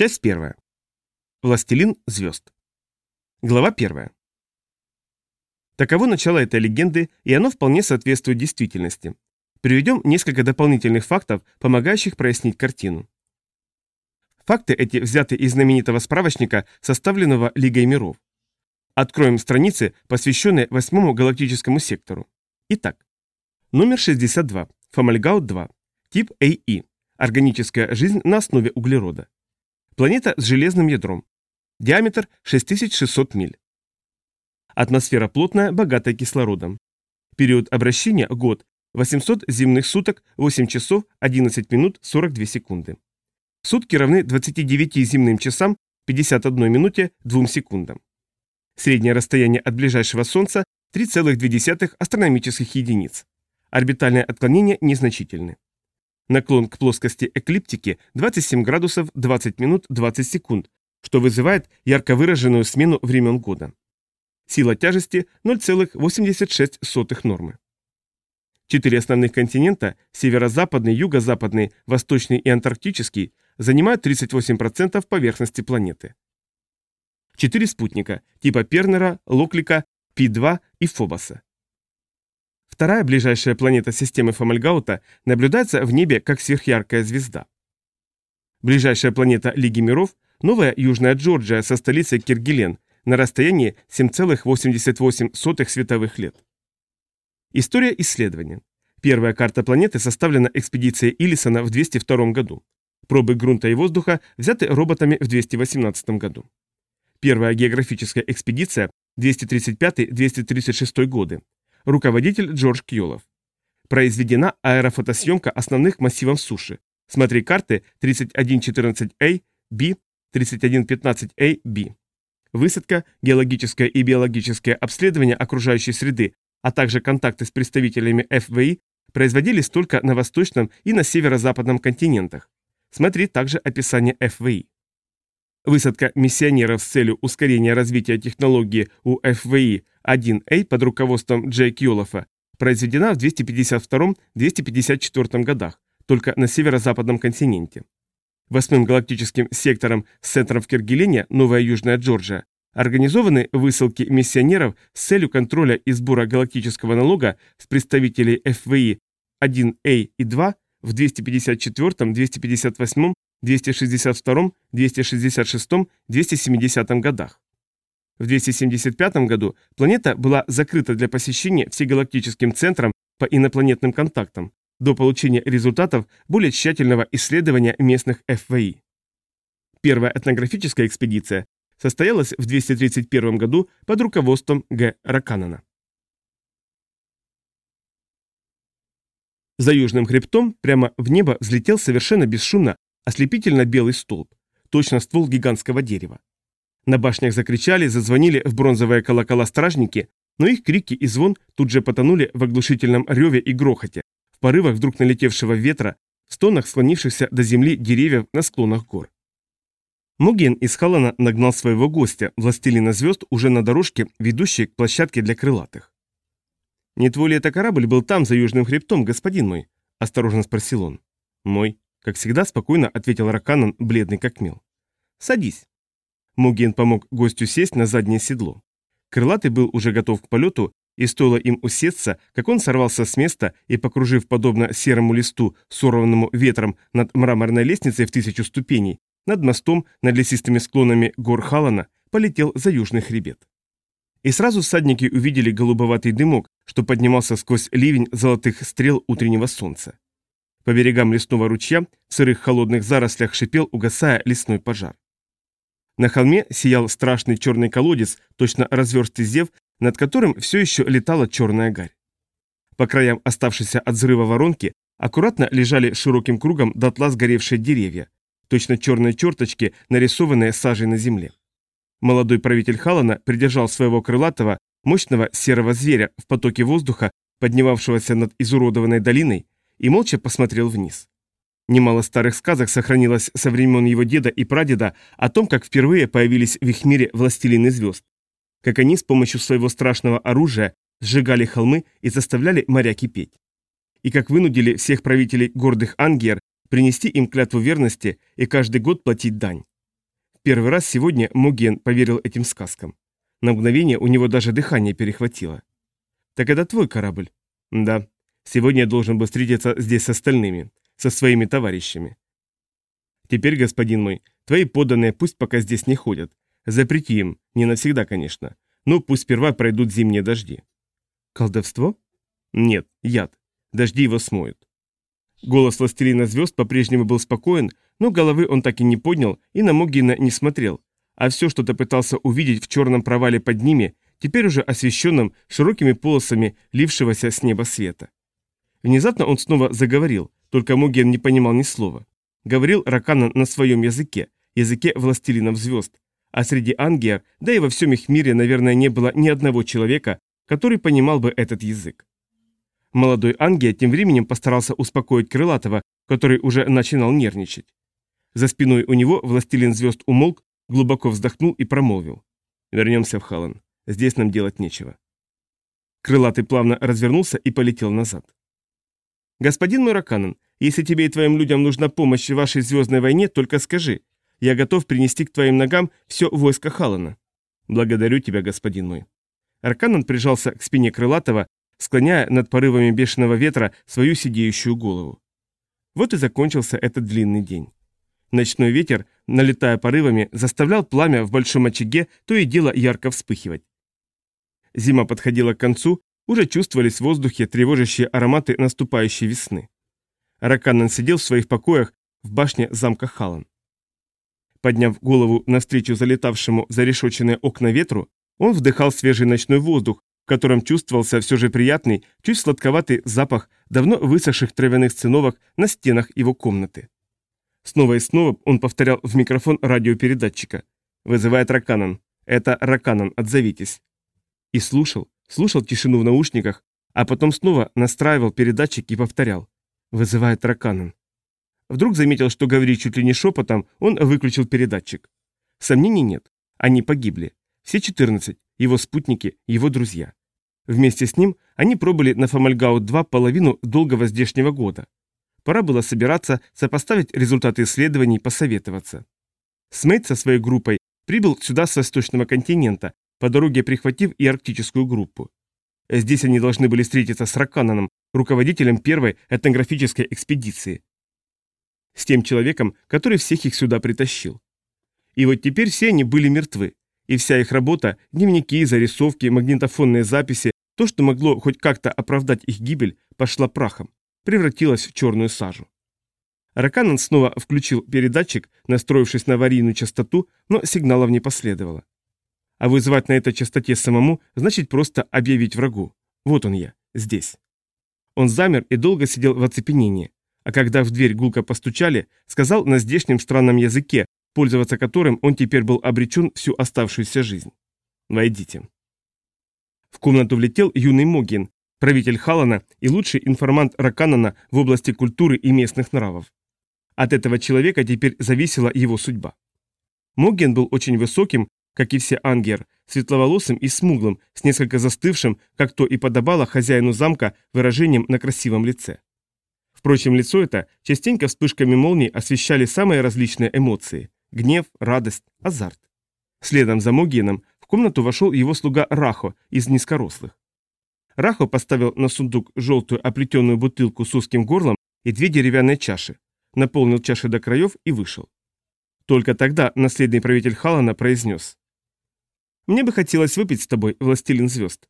Часть первая. Властелин звезд. Глава первая. Таково начало этой легенды, и оно вполне соответствует действительности. Приведем несколько дополнительных фактов, помогающих прояснить картину. Факты эти взяты из знаменитого справочника, составленного Лигой миров. Откроем страницы, посвященные восьмому галактическому сектору. Итак, номер 62, Фомальгаут-2, тип АИ, органическая жизнь на основе углерода. Планета с железным ядром. Диаметр 6600 миль. Атмосфера плотная, богатая кислородом. Период обращения – год, 800 земных суток, 8 часов, 11 минут, 42 секунды. Сутки равны 29 земным часам, 51 минуте, 2 секундам. Среднее расстояние от ближайшего Солнца 3,2 астрономических единиц. Орбитальное отклонение незначительны. Наклон к плоскости эклиптики 27 градусов 20 минут 20 секунд, что вызывает ярко выраженную смену времен года. Сила тяжести 0,86 нормы. Четыре основных континента – северо-западный, юго-западный, восточный и антарктический – занимают 38% поверхности планеты. Четыре спутника – типа Пернера, Локлика, Пи-2 и Фобоса. Вторая ближайшая планета системы Фомальгаута наблюдается в небе как сверхяркая звезда. Ближайшая планета Лиги миров – новая Южная Джорджия со столицей Киргилен на расстоянии 7,88 световых лет. История исследования. Первая карта планеты составлена экспедицией Иллисона в 202 году. Пробы грунта и воздуха взяты роботами в 218 году. Первая географическая экспедиция 235-236 годы. Руководитель Джордж Кьолов. Произведена аэрофотосъемка основных массивов суши. Смотри карты 3114A, B, 3115A, B. Высадка, геологическое и биологическое обследование окружающей среды а также контакты с представителями ФВИ производились только на восточном и на северо-западном континентах. Смотри также описание ФВИ. Высадка миссионеров с целью ускорения развития технологии у ФВИ-1А под руководством Джей Кьолофа произведена в 252-254 годах, только на северо-западном континенте. Восьмым галактическим сектором с центром в Киргелине, Новая Южная Джорджия, Организованы высылки миссионеров с целью контроля и сбора галактического налога с представителей ФВИ 1А и 2 в 254, 258, 262, 266, 270 годах. В 275 году планета была закрыта для посещения всегалактическим центром по инопланетным контактам до получения результатов более тщательного исследования местных ФВИ. Первая этнографическая экспедиция состоялась в 231 году под руководством Г. Раканана. За южным хребтом прямо в небо взлетел совершенно бесшумно ослепительно белый столб, точно ствол гигантского дерева. На башнях закричали, зазвонили в бронзовые колокола стражники, но их крики и звон тут же потонули в оглушительном реве и грохоте, в порывах вдруг налетевшего ветра, в стонах склонившихся до земли деревьев на склонах гор. Муген из Халана нагнал своего гостя, властелина звезд, уже на дорожке, ведущей к площадке для крылатых. «Не твой ли это корабль был там, за южным хребтом, господин мой?» – осторожно спросил он. «Мой», – как всегда спокойно ответил Раканан, бледный как мел. «Садись». Муген помог гостю сесть на заднее седло. Крылатый был уже готов к полету, и стоило им усесться, как он сорвался с места и, покружив подобно серому листу, сорванному ветром над мраморной лестницей в тысячу ступеней, над мостом, над лесистыми склонами гор Халана, полетел за южный хребет. И сразу всадники увидели голубоватый дымок, что поднимался сквозь ливень золотых стрел утреннего солнца. По берегам лесного ручья в сырых холодных зарослях шипел, угасая лесной пожар. На холме сиял страшный черный колодец, точно разверстый зев, над которым все еще летала черная гарь. По краям оставшейся от взрыва воронки аккуратно лежали широким кругом дотла сгоревшие деревья, точно черные черточки, нарисованные сажей на земле. Молодой правитель Халана придержал своего крылатого, мощного серого зверя в потоке воздуха, поднимавшегося над изуродованной долиной, и молча посмотрел вниз. Немало старых сказок сохранилось со времен его деда и прадеда о том, как впервые появились в их мире властелины звезд. Как они с помощью своего страшного оружия сжигали холмы и заставляли моря кипеть. И как вынудили всех правителей гордых ангиер принести им клятву верности и каждый год платить дань. Первый раз сегодня Муген поверил этим сказкам. На мгновение у него даже дыхание перехватило. «Так это твой корабль?» «Да. Сегодня я должен был встретиться здесь с остальными, со своими товарищами. Теперь, господин мой, твои подданные пусть пока здесь не ходят. Запрети им, не навсегда, конечно, но пусть сперва пройдут зимние дожди». «Колдовство?» «Нет, яд. Дожди его смоют». Голос властелина звезд по-прежнему был спокоен, но головы он так и не поднял и на Могина не смотрел, а все что-то пытался увидеть в черном провале под ними, теперь уже освещенном широкими полосами лившегося с неба света. Внезапно он снова заговорил, только Моген не понимал ни слова. Говорил Ракана на своем языке, языке властелинов звезд, а среди ангиар, да и во всем их мире, наверное, не было ни одного человека, который понимал бы этот язык. Молодой Ангия тем временем постарался успокоить Крылатого, который уже начинал нервничать. За спиной у него властелин звезд умолк, глубоко вздохнул и промолвил. «Вернемся в Халан. Здесь нам делать нечего». Крылатый плавно развернулся и полетел назад. «Господин Мураканан, если тебе и твоим людям нужна помощь в вашей звездной войне, только скажи. Я готов принести к твоим ногам все войско Халана». «Благодарю тебя, господин мой». Арканан прижался к спине Крылатого склоняя над порывами бешеного ветра свою сидеющую голову. Вот и закончился этот длинный день. Ночной ветер, налетая порывами, заставлял пламя в большом очаге то и дело ярко вспыхивать. Зима подходила к концу, уже чувствовались в воздухе тревожащие ароматы наступающей весны. Раканан сидел в своих покоях в башне замка Халан. Подняв голову навстречу залетавшему за решетченные окна ветру, он вдыхал свежий ночной воздух, котором чувствовался все же приятный, чуть сладковатый запах давно высохших травяных циновок на стенах его комнаты. Снова и снова он повторял в микрофон радиопередатчика. «Вызывает Раканан. Это Раканан, отзовитесь». И слушал, слушал тишину в наушниках, а потом снова настраивал передатчик и повторял. «Вызывает Раканан». Вдруг заметил, что говорит чуть ли не шепотом, он выключил передатчик. Сомнений нет. Они погибли. Все 14, его спутники, его друзья. Вместе с ним они пробыли на Фомальгаут-2 половину долгого здешнего года. Пора было собираться, сопоставить результаты исследований, посоветоваться. Смейт со своей группой прибыл сюда с восточного континента, по дороге прихватив и арктическую группу. Здесь они должны были встретиться с Ракананом, руководителем первой этнографической экспедиции. С тем человеком, который всех их сюда притащил. И вот теперь все они были мертвы, и вся их работа, дневники, зарисовки, магнитофонные записи, то, что могло хоть как-то оправдать их гибель, пошла прахом, превратилась в черную сажу. Раканан снова включил передатчик, настроившись на аварийную частоту, но сигналов не последовало. А вызывать на этой частоте самому значит просто объявить врагу. Вот он я, здесь. Он замер и долго сидел в оцепенении, а когда в дверь гулко постучали, сказал на здешнем странном языке, пользоваться которым он теперь был обречен всю оставшуюся жизнь. «Войдите». В комнату влетел юный Могин, правитель Халана и лучший информант Раканана в области культуры и местных нравов. От этого человека теперь зависела его судьба. Могин был очень высоким, как и все ангер, светловолосым и смуглым, с несколько застывшим, как то и подобало хозяину замка, выражением на красивом лице. Впрочем, лицо это частенько вспышками молний освещали самые различные эмоции – гнев, радость, азарт. Следом за Могином комнату вошел его слуга Рахо из низкорослых. Рахо поставил на сундук желтую оплетенную бутылку с узким горлом и две деревянные чаши, наполнил чаши до краев и вышел. Только тогда наследный правитель Халана произнес. «Мне бы хотелось выпить с тобой, властелин звезд.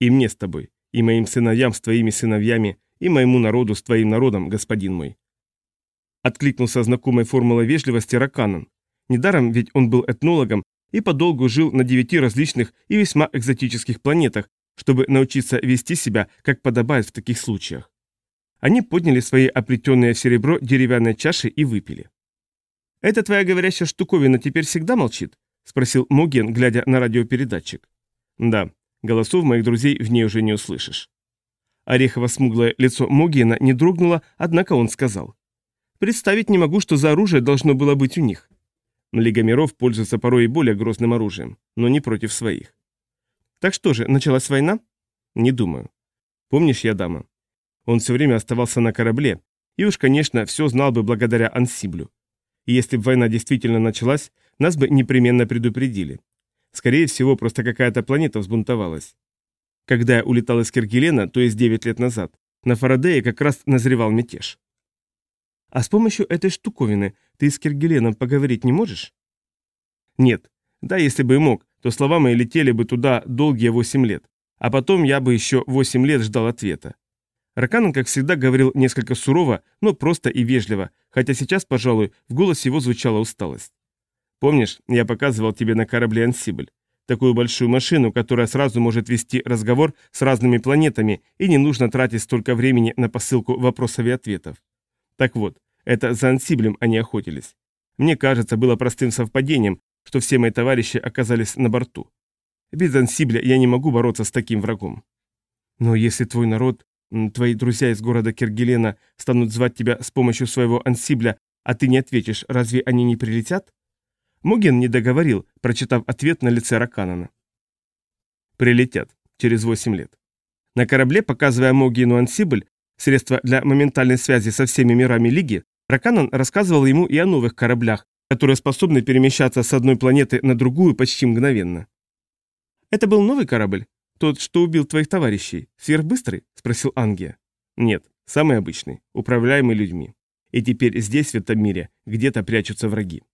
И мне с тобой, и моим сыновьям с твоими сыновьями, и моему народу с твоим народом, господин мой». Откликнулся знакомой формулой вежливости Раканан. Недаром ведь он был этнологом и подолгу жил на девяти различных и весьма экзотических планетах, чтобы научиться вести себя, как подобает в таких случаях. Они подняли свои оплетенные в серебро деревянные чаши и выпили. «Это твоя говорящая штуковина теперь всегда молчит?» – спросил Моген, глядя на радиопередатчик. «Да, голосов моих друзей в ней уже не услышишь». Орехово-смуглое лицо Могена не дрогнуло, однако он сказал. «Представить не могу, что за оружие должно было быть у них. Лига миров пользуется порой и более грозным оружием, но не против своих. Так что же, началась война? Не думаю. Помнишь я дама? Он все время оставался на корабле, и уж, конечно, все знал бы благодаря Ансиблю. И если бы война действительно началась, нас бы непременно предупредили. Скорее всего, просто какая-то планета взбунтовалась. Когда я улетал из Кергелена, то есть 9 лет назад, на Фарадее как раз назревал мятеж. А с помощью этой штуковины ты с Кергеленом поговорить не можешь? Нет. Да, если бы и мог, то слова мои летели бы туда долгие 8 лет. А потом я бы еще 8 лет ждал ответа. Раканан, как всегда, говорил несколько сурово, но просто и вежливо, хотя сейчас, пожалуй, в голосе его звучала усталость. «Помнишь, я показывал тебе на корабле Ансибль? Такую большую машину, которая сразу может вести разговор с разными планетами, и не нужно тратить столько времени на посылку вопросов и ответов. Так вот, это за Ансиблем они охотились. Мне кажется, было простым совпадением, что все мои товарищи оказались на борту. Без Ансибля я не могу бороться с таким врагом. Но если твой народ Твои друзья из города Кергелена станут звать тебя с помощью своего ансибля, а ты не ответишь, разве они не прилетят? Муген не договорил, прочитав ответ на лице Раканана. Прилетят. Через 8 лет. На корабле, показывая Могину ансибль, средства для моментальной связи со всеми мирами Лиги, Раканан рассказывал ему и о новых кораблях, которые способны перемещаться с одной планеты на другую почти мгновенно. Это был новый корабль? «Тот, что убил твоих товарищей, сверхбыстрый?» – спросил Ангия. «Нет, самый обычный, управляемый людьми. И теперь здесь, в этом мире, где-то прячутся враги».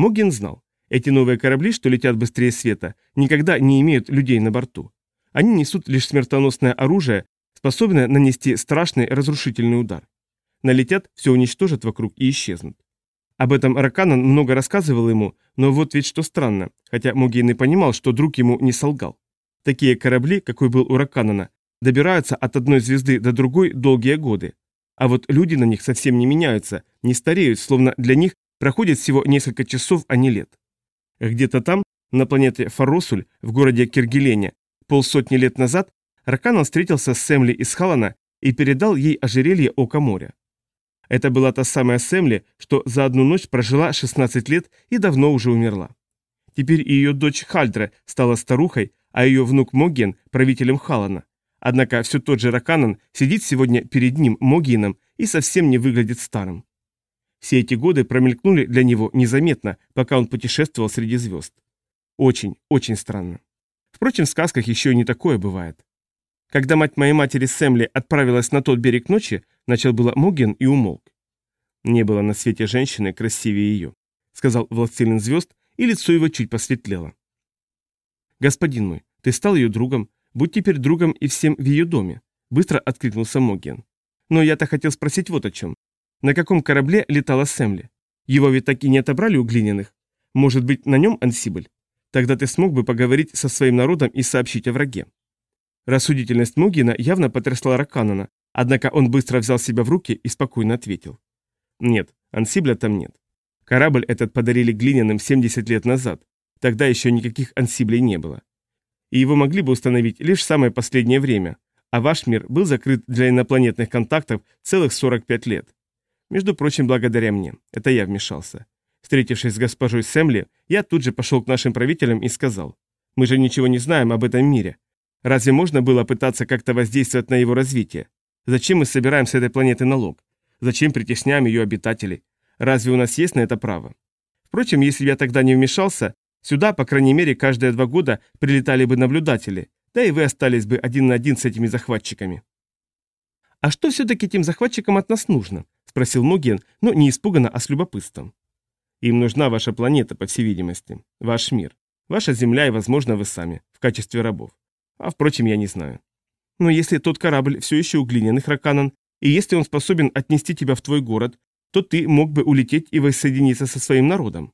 Могин знал, эти новые корабли, что летят быстрее света, никогда не имеют людей на борту. Они несут лишь смертоносное оружие, способное нанести страшный разрушительный удар. Налетят, все уничтожат вокруг и исчезнут. Об этом Раканан много рассказывал ему, но вот ведь что странно, хотя Могин и понимал, что друг ему не солгал. Такие корабли, какой был у Раканана, добираются от одной звезды до другой долгие годы. А вот люди на них совсем не меняются, не стареют, словно для них проходит всего несколько часов, а не лет. Где-то там, на планете Фаросуль, в городе Киргелене, полсотни лет назад, Раканан встретился с Сэмли из Халана и передал ей ожерелье Ока моря. Это была та самая Сэмли, что за одну ночь прожила 16 лет и давно уже умерла. Теперь и ее дочь Хальдра стала старухой, а ее внук Моген – правителем Халана. Однако все тот же Раканан сидит сегодня перед ним, Могином, и совсем не выглядит старым. Все эти годы промелькнули для него незаметно, пока он путешествовал среди звезд. Очень, очень странно. Впрочем, в сказках еще и не такое бывает. Когда мать моей матери Сэмли отправилась на тот берег ночи, начал было Моген и умолк. Не было на свете женщины красивее ее, сказал властелин звезд, и лицо его чуть посветлело. «Господин мой, ты стал ее другом, будь теперь другом и всем в ее доме», — быстро откликнулся Моген. «Но я-то хотел спросить вот о чем. На каком корабле летала Сэмли? Его ведь так и не отобрали у глиняных. Может быть, на нем Ансибль? Тогда ты смог бы поговорить со своим народом и сообщить о враге». Рассудительность Мугина явно потрясла Раканана, однако он быстро взял себя в руки и спокойно ответил. «Нет, Ансибля там нет. Корабль этот подарили глиняным 70 лет назад, Тогда еще никаких ансиблей не было. И его могли бы установить лишь в самое последнее время, а ваш мир был закрыт для инопланетных контактов целых 45 лет. Между прочим, благодаря мне. Это я вмешался. Встретившись с госпожой Сэмли, я тут же пошел к нашим правителям и сказал, «Мы же ничего не знаем об этом мире. Разве можно было пытаться как-то воздействовать на его развитие? Зачем мы собираем с этой планеты налог? Зачем притесняем ее обитателей? Разве у нас есть на это право? Впрочем, если я тогда не вмешался, Сюда, по крайней мере, каждые два года прилетали бы наблюдатели, да и вы остались бы один на один с этими захватчиками. «А что все-таки этим захватчикам от нас нужно?» – спросил Моген, но не испуганно, а с любопытством. «Им нужна ваша планета, по всей видимости, ваш мир, ваша Земля и, возможно, вы сами, в качестве рабов. А, впрочем, я не знаю. Но если тот корабль все еще у глиняных, Раканан, и если он способен отнести тебя в твой город, то ты мог бы улететь и воссоединиться со своим народом.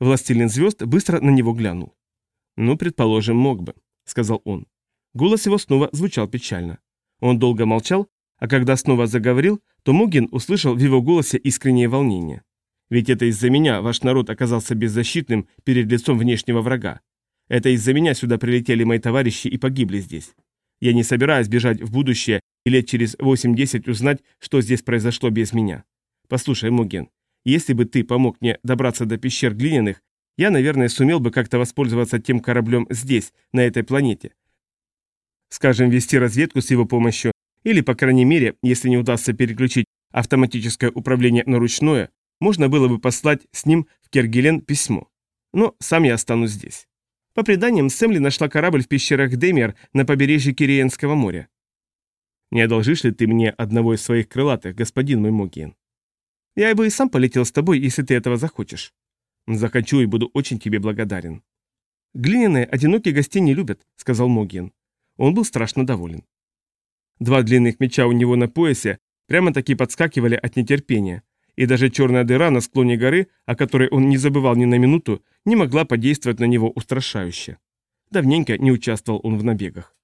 Властелин звезд быстро на него глянул. «Ну, предположим, мог бы», — сказал он. Голос его снова звучал печально. Он долго молчал, а когда снова заговорил, то Мугин услышал в его голосе искреннее волнение. «Ведь это из-за меня ваш народ оказался беззащитным перед лицом внешнего врага. Это из-за меня сюда прилетели мои товарищи и погибли здесь. Я не собираюсь бежать в будущее и лет через 8-10 узнать, что здесь произошло без меня. Послушай, Муген, если бы ты помог мне добраться до пещер глиняных, я, наверное, сумел бы как-то воспользоваться тем кораблем здесь, на этой планете. Скажем, вести разведку с его помощью, или, по крайней мере, если не удастся переключить автоматическое управление на ручное, можно было бы послать с ним в Кергелен письмо. Но сам я останусь здесь. По преданиям, Сэмли нашла корабль в пещерах Демиар на побережье Кириенского моря. Не одолжишь ли ты мне одного из своих крылатых, господин мой Могиен? Я бы и сам полетел с тобой, если ты этого захочешь. Захочу и буду очень тебе благодарен. Глиняные одинокие гостей не любят, сказал Могиен. Он был страшно доволен. Два длинных меча у него на поясе прямо-таки подскакивали от нетерпения, и даже черная дыра на склоне горы, о которой он не забывал ни на минуту, не могла подействовать на него устрашающе. Давненько не участвовал он в набегах.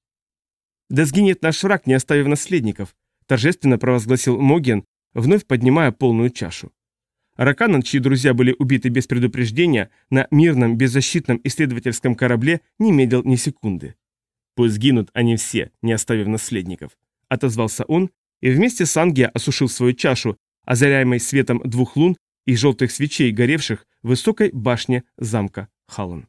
«Да сгинет наш враг, не оставив наследников», торжественно провозгласил Моген, вновь поднимая полную чашу. Раканан, чьи друзья были убиты без предупреждения, на мирном, беззащитном исследовательском корабле не медил ни секунды. «Пусть гинут они все, не оставив наследников», — отозвался он, и вместе с Ангия осушил свою чашу, озаряемой светом двух лун и желтых свечей, горевших в высокой башне замка Халлан.